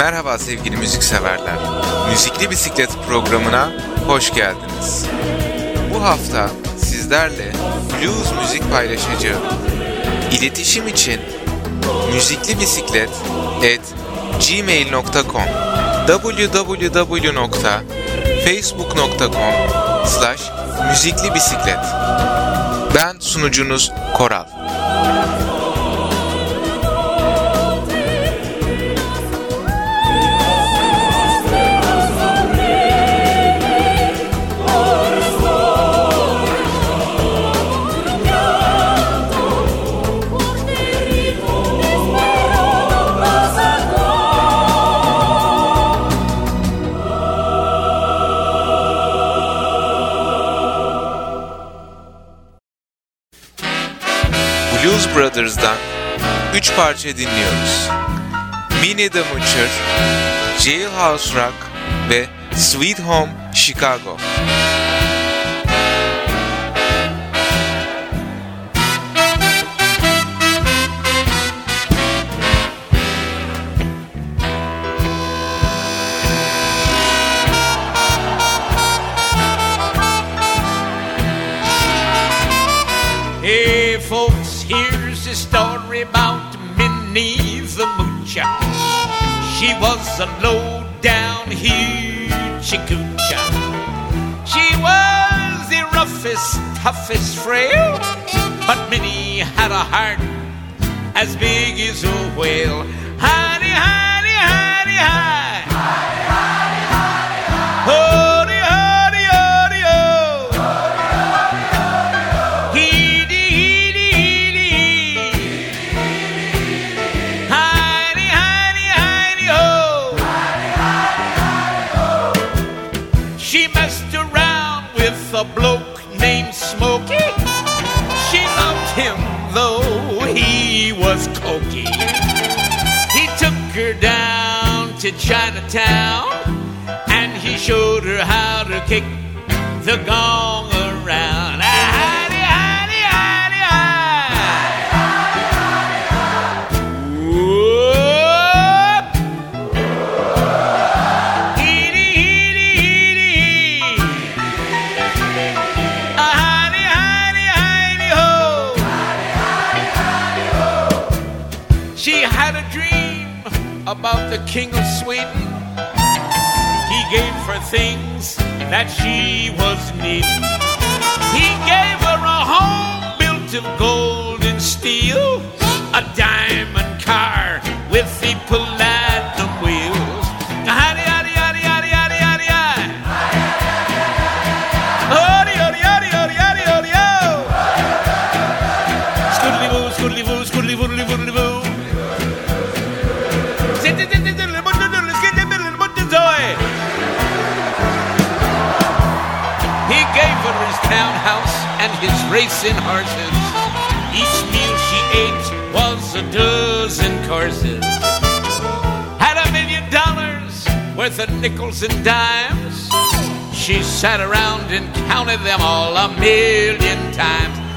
Merhaba sevgili müzikseverler. Müzikli Bisiklet programına hoş geldiniz. Bu hafta sizlerle blues müzik paylaşacağım. İletişim için müzikli bisiklet at gmail.com www.facebook.com slash müzikli bisiklet Ben sunucunuz Koral. Brothers'dan 3 parça dinliyoruz. Minnie the Moocher, Jailhouse Rock ve Sweet Home Chicago. A story about Minnie the Moocher. She was a low down hoochie coocher. She was the roughest, toughest frail, but Minnie had a heart as big as a whale. Honey, honey, to Chinatown and he showed her how to kick the gong the king of Sweden. He gave her things that she was needing. He gave her a home built of gold his racing horses. Each meal she ate was a dozen courses. Had a million dollars worth of nickels and dimes. She sat around and counted them all a million times.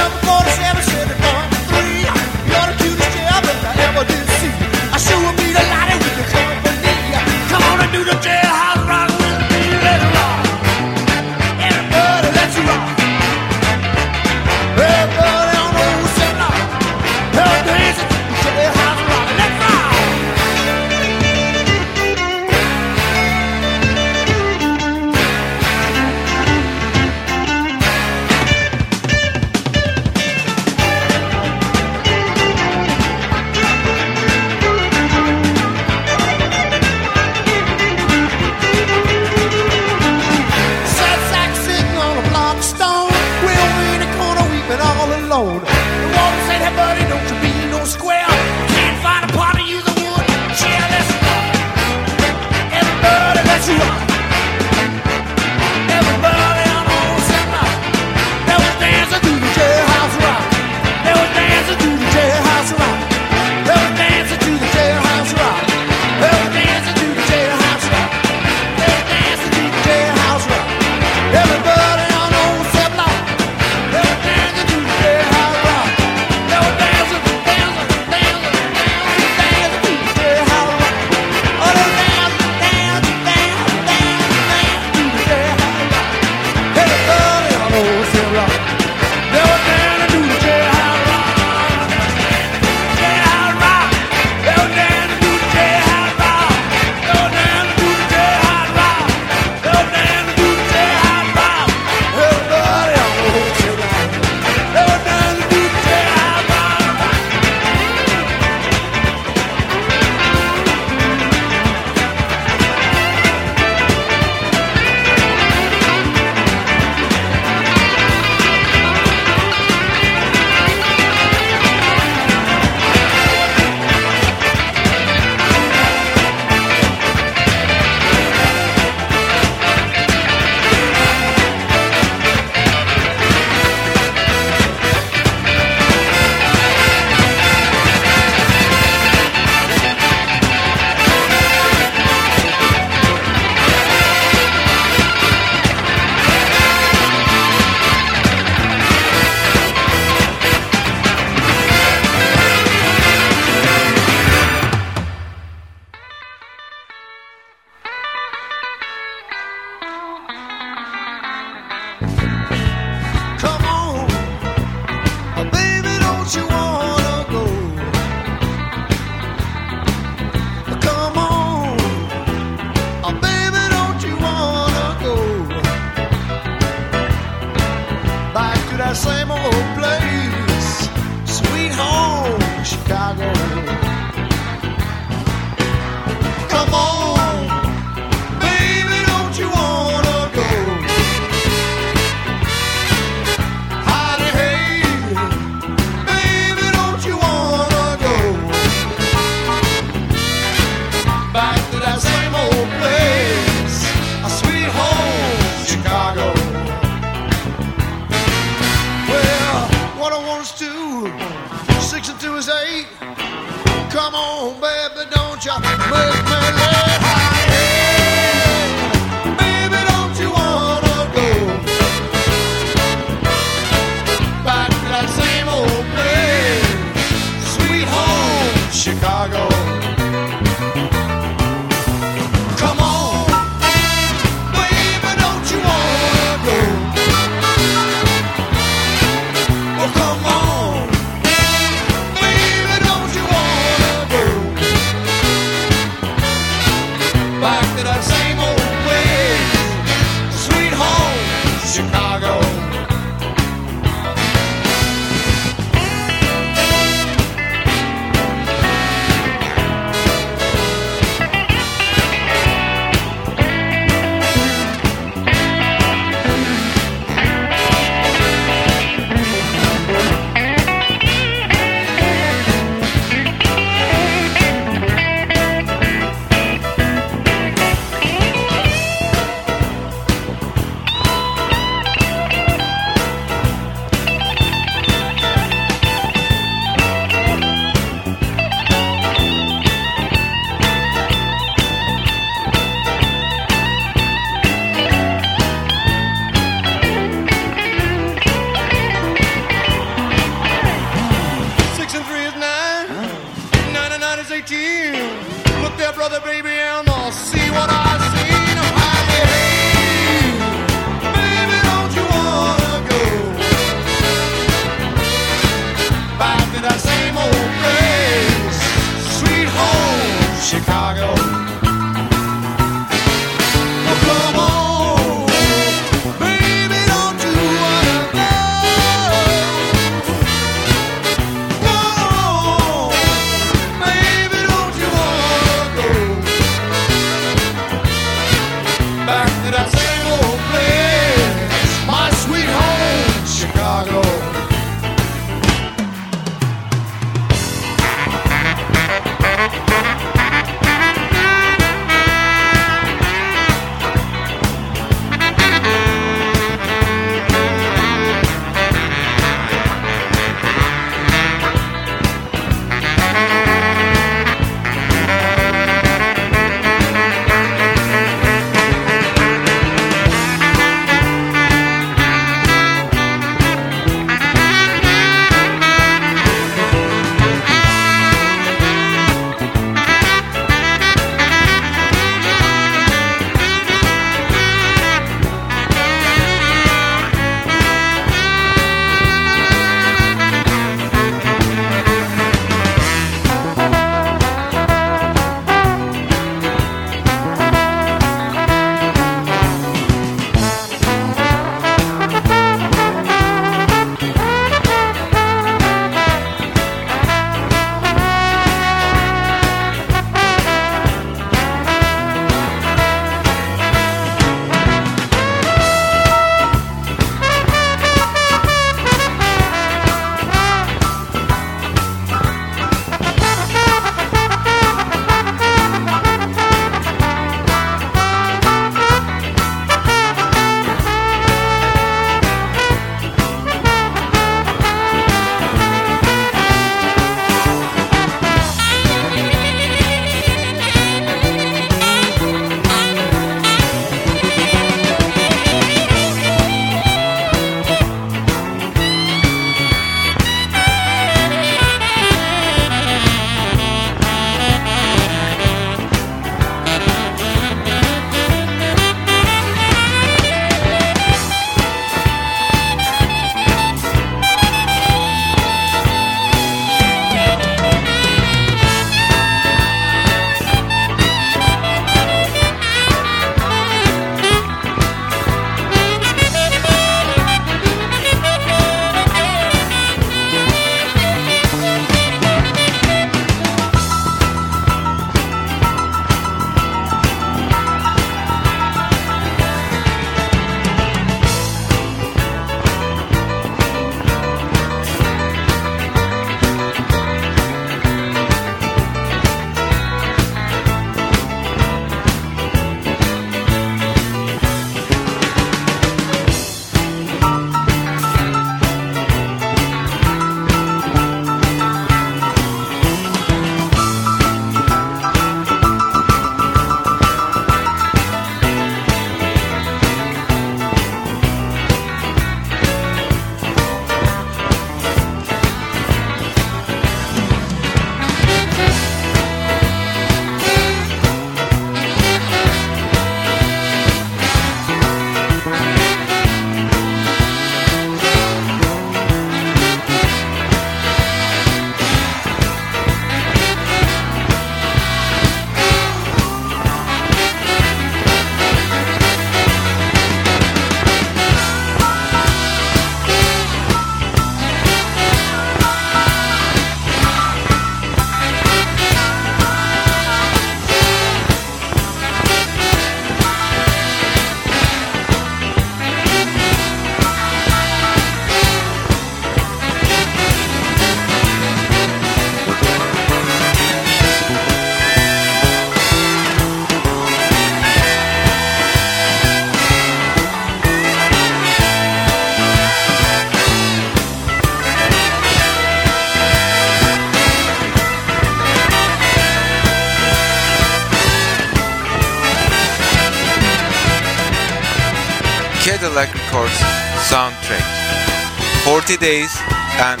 Days and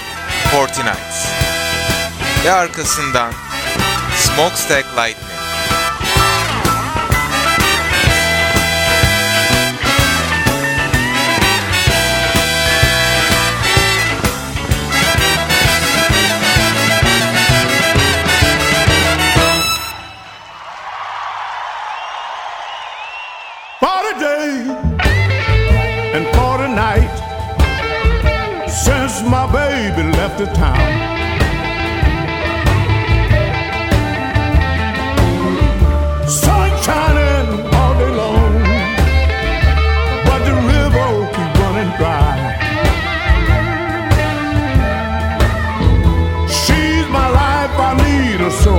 40 Nights. Ve arkasından Smokestack Lightning She's my life, I need her so.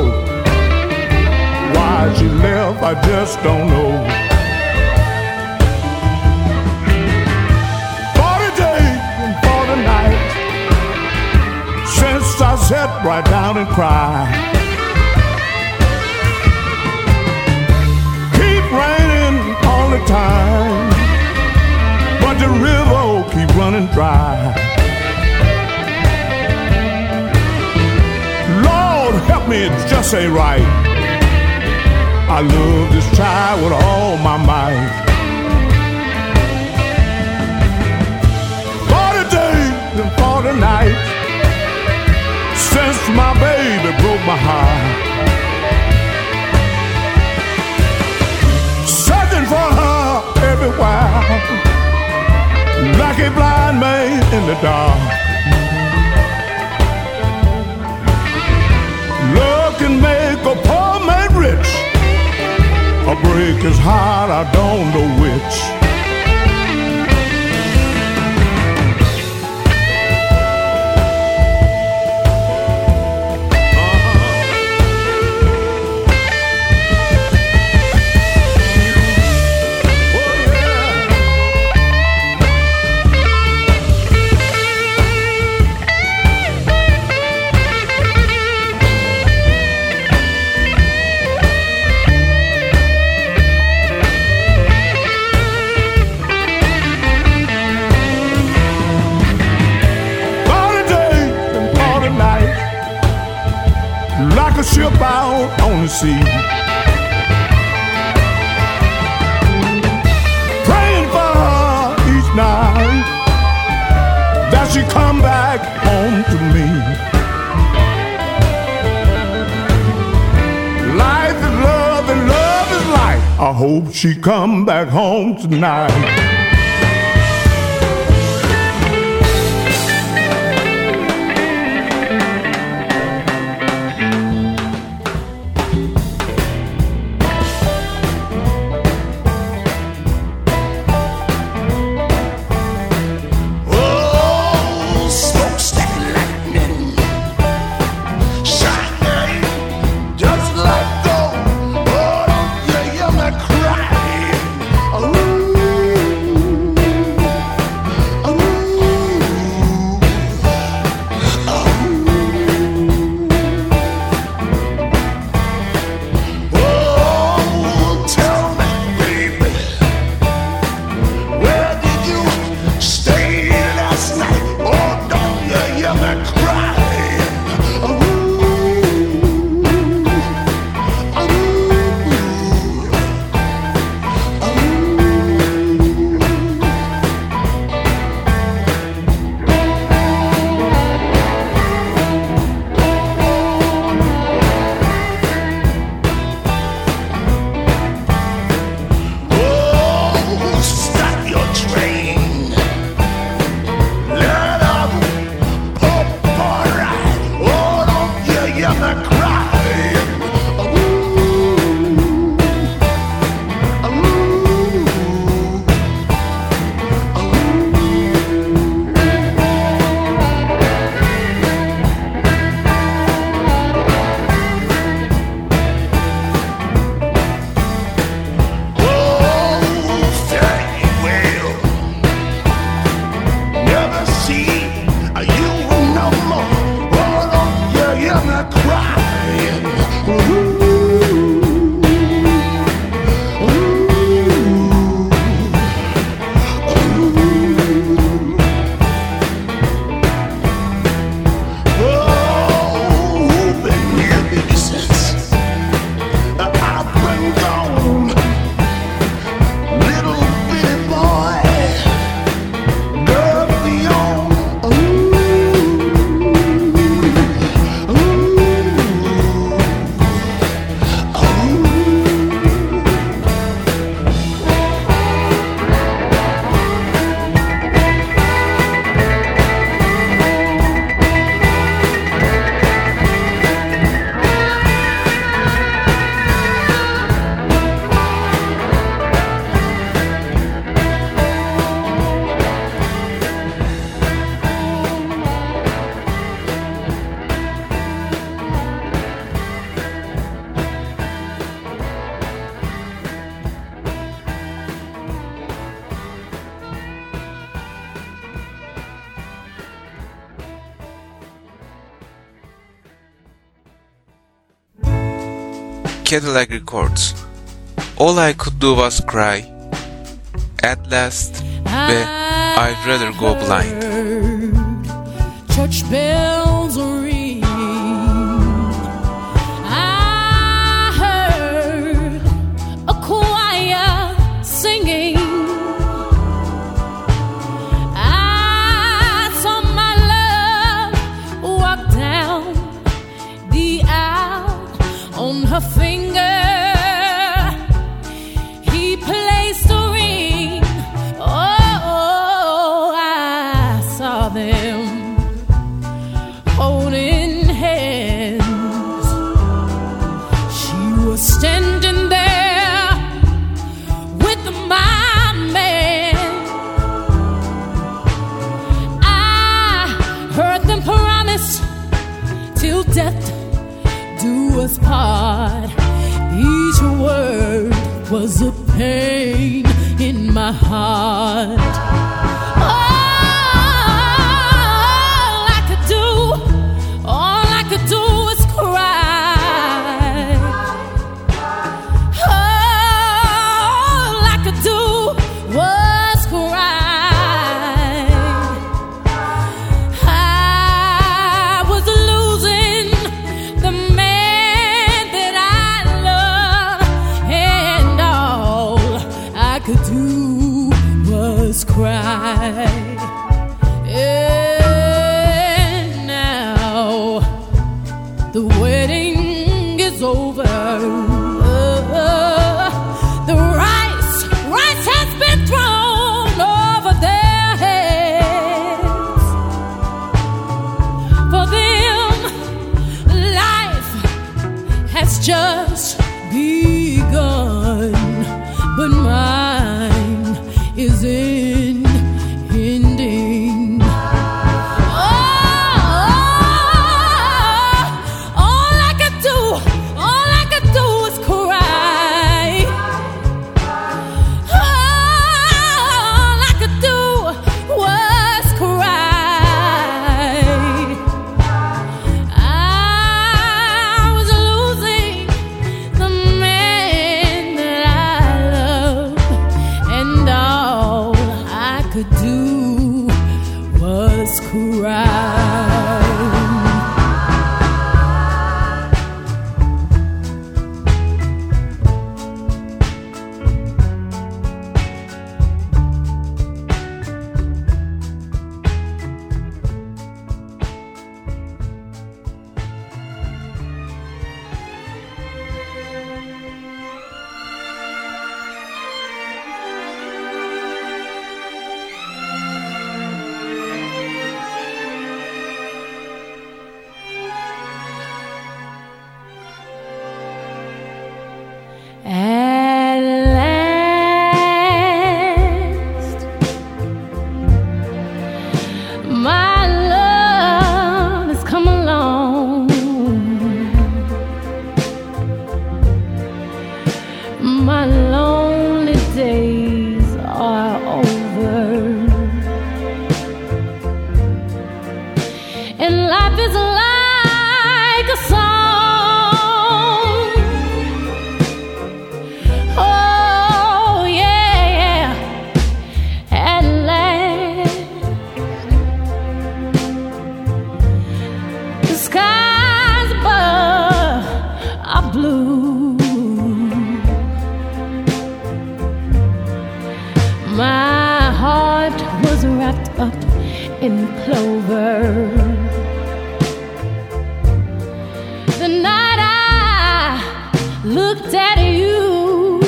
Why she left, I just don't know. Right down and cry. Keep raining all the time, but the river keep running dry. Lord help me, it just ain't right. I love this child with all my might. Forty days and forty nights since my baby broke my heart. Searching for her everywhere, like a blind man in the dark. Love can make a poor man rich, or break his heart. I don't know which. The sea. Praying for her each night that she come back home to me. Life is love and love is life. I hope she come back home tonight. I'm not crying. Ooh. records. All I could do was cry. At last, ve I'd rather go blind. Church bells ring. I heard a choir singing. I saw my love walk down the aisle on her finger. was a pain in my heart. My heart was wrapped up in clover. The night I looked at you,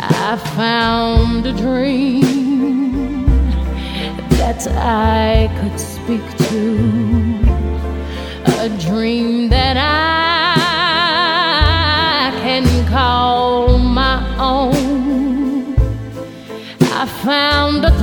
I found a dream that I could speak to, a dream that I found a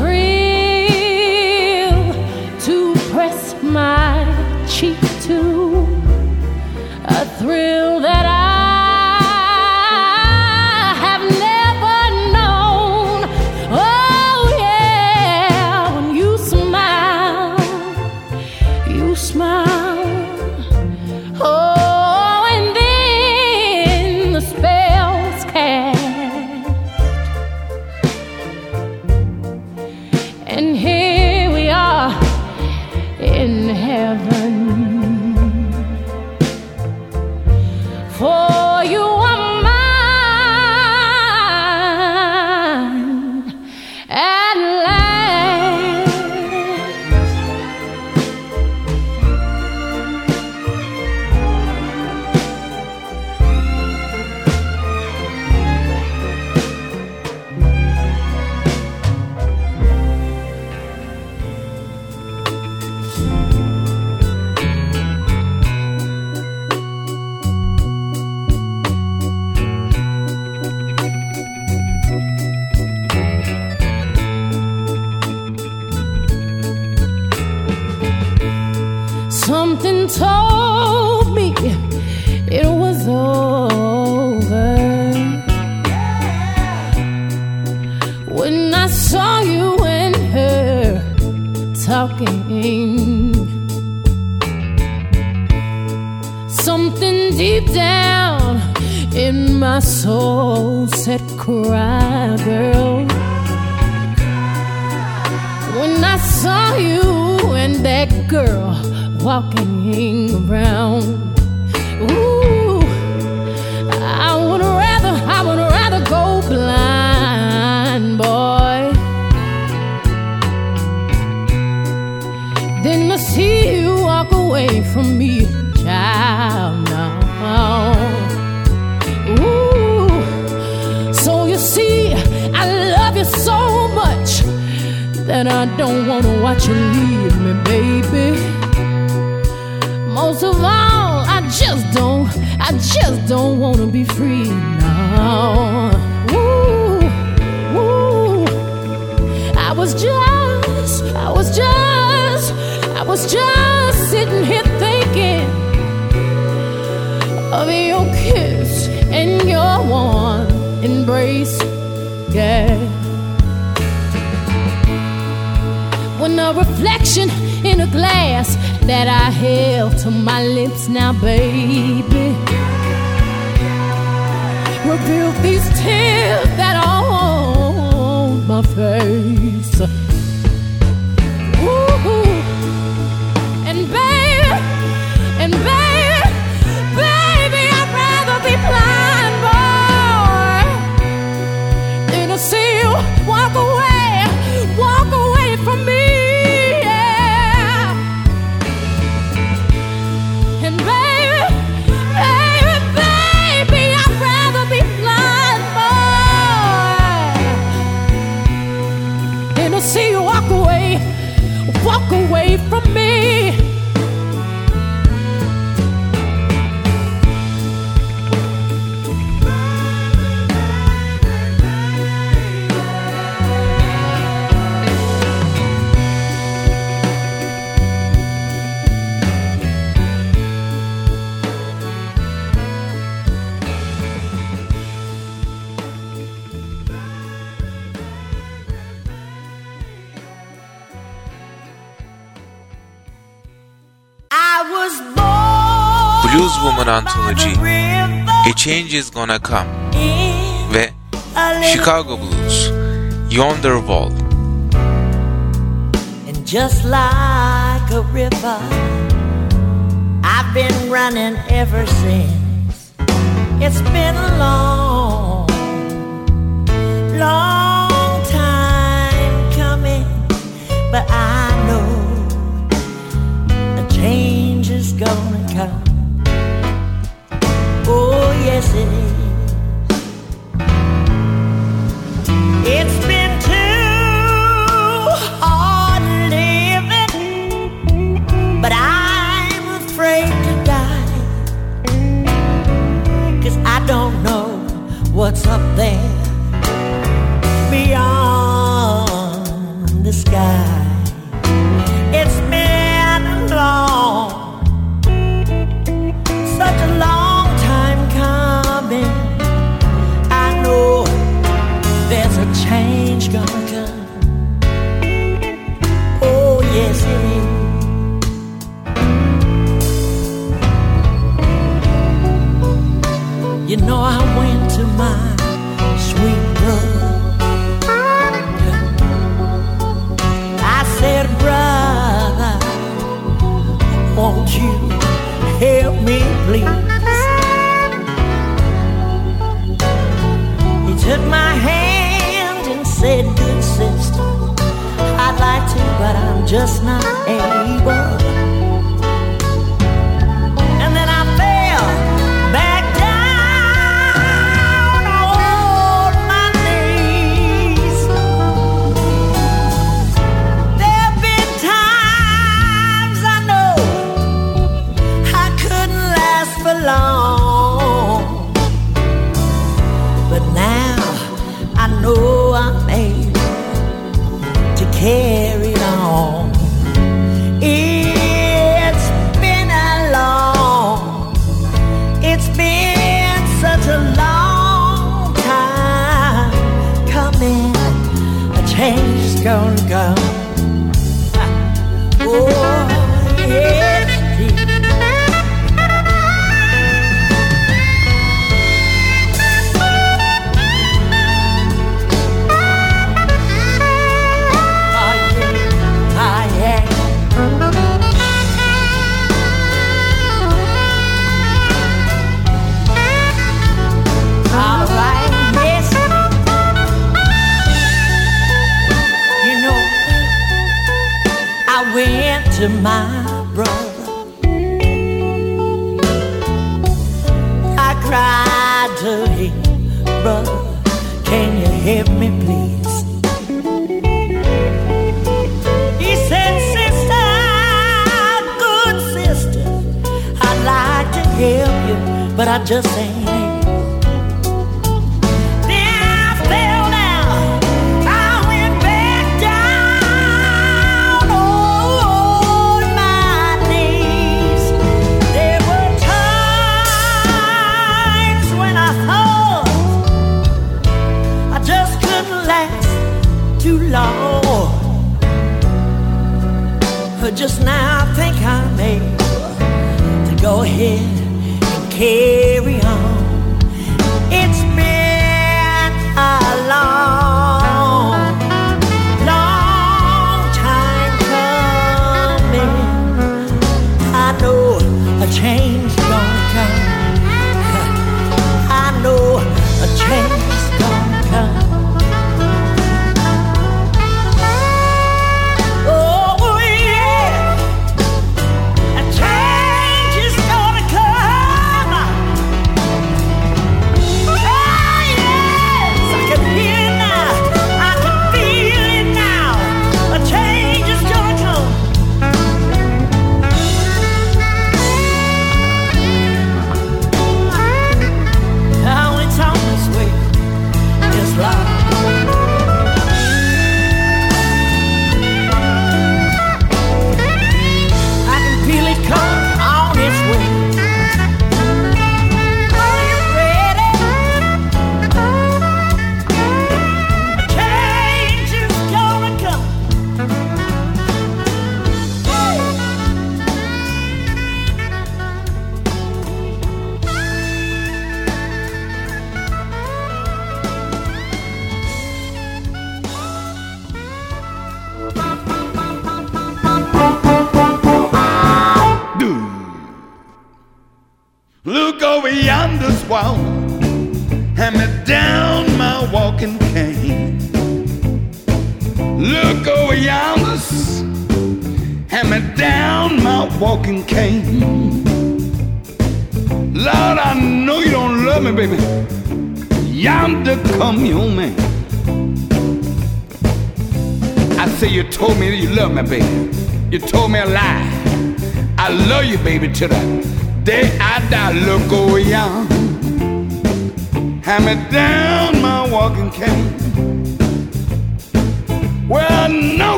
told my face. change is gonna come. Ve Chicago Blues Yonder Wall. And just like a river I've been running ever since. It's been a long long time coming but I know a change is gonna esquecer.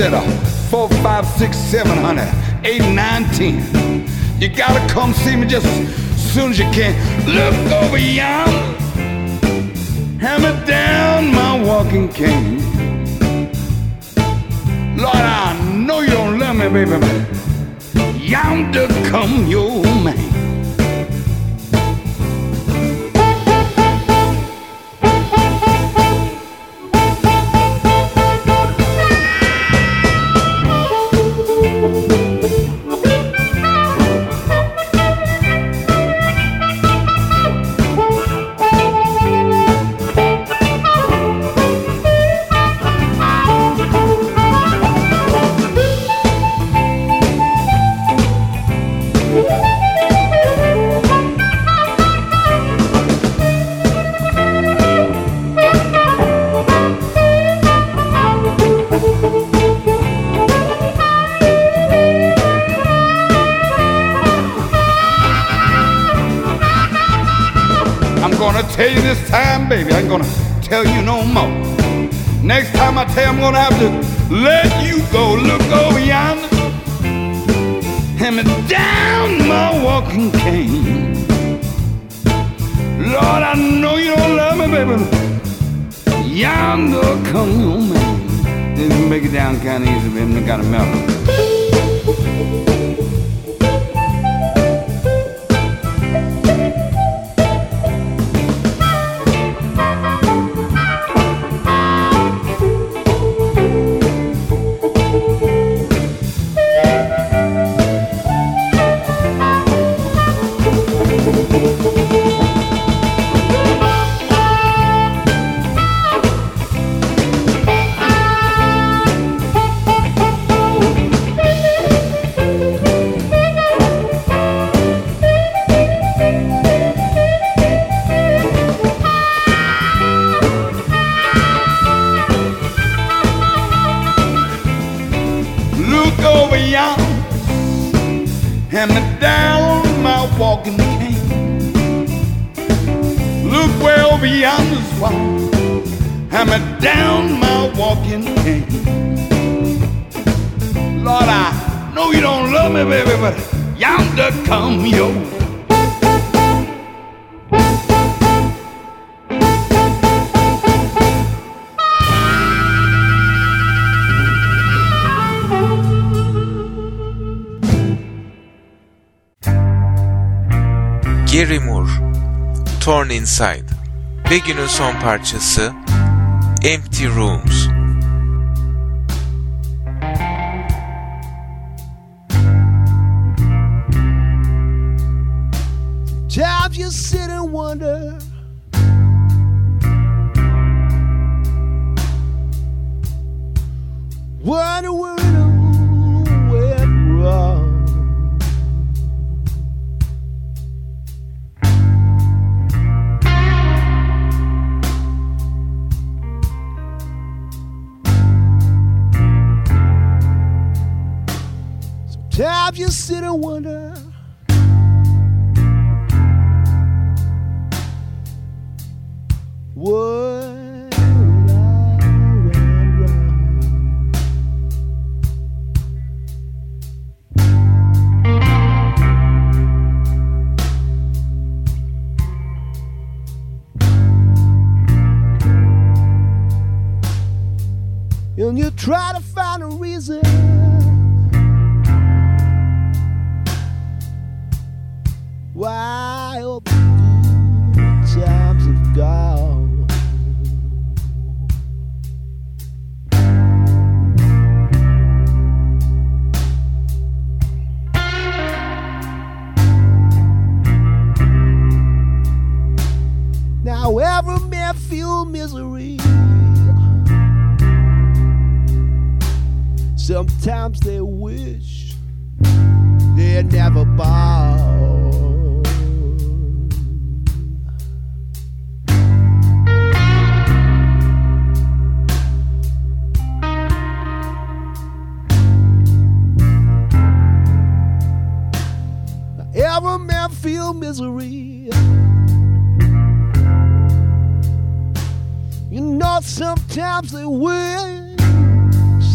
sitter. Uh, four, five, six, seven, honey. Eight, nine, ten. You gotta come see me just as soon as you can. Look over yonder. Hammer down my walking cane. Lord, I know you don't love me, baby. but Yonder come your man. Gonna tell you this time, baby. I ain't gonna tell you no more. Next time I tell you, I'm gonna have to let you go. Look over yonder. Hand me down my walking cane. Lord, I know you don't love me, baby. Yonder come your man. Then make it down kind of easy, baby. Got a melody. Inside ve günün son parçası Empty Rooms. Times you sit and wonder where it You sit and wonder. Misery. You know, sometimes they wish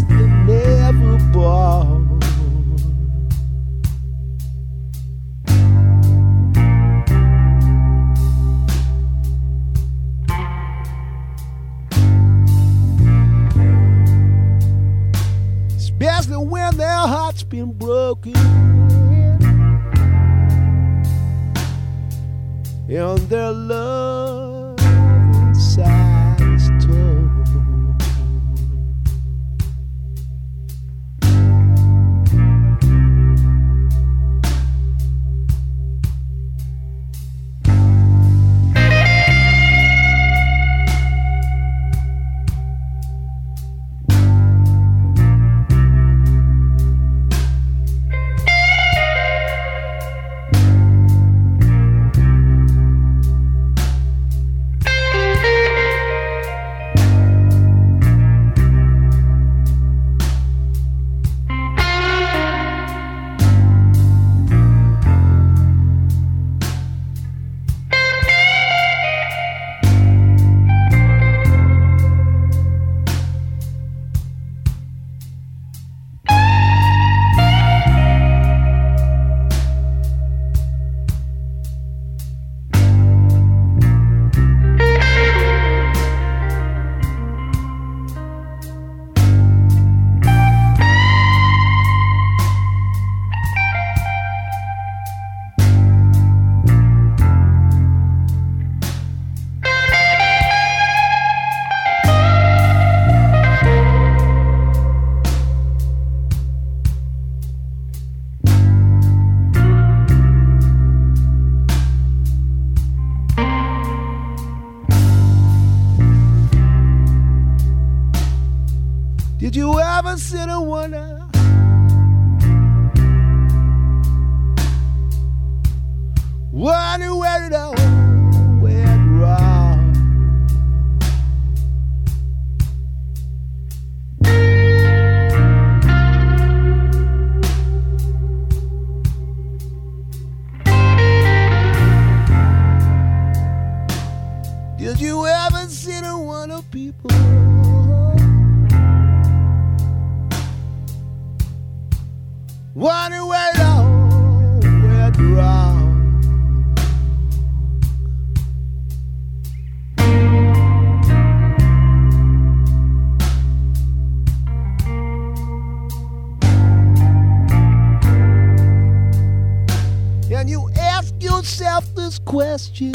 they never born. Especially when their heart's been broken. And their love question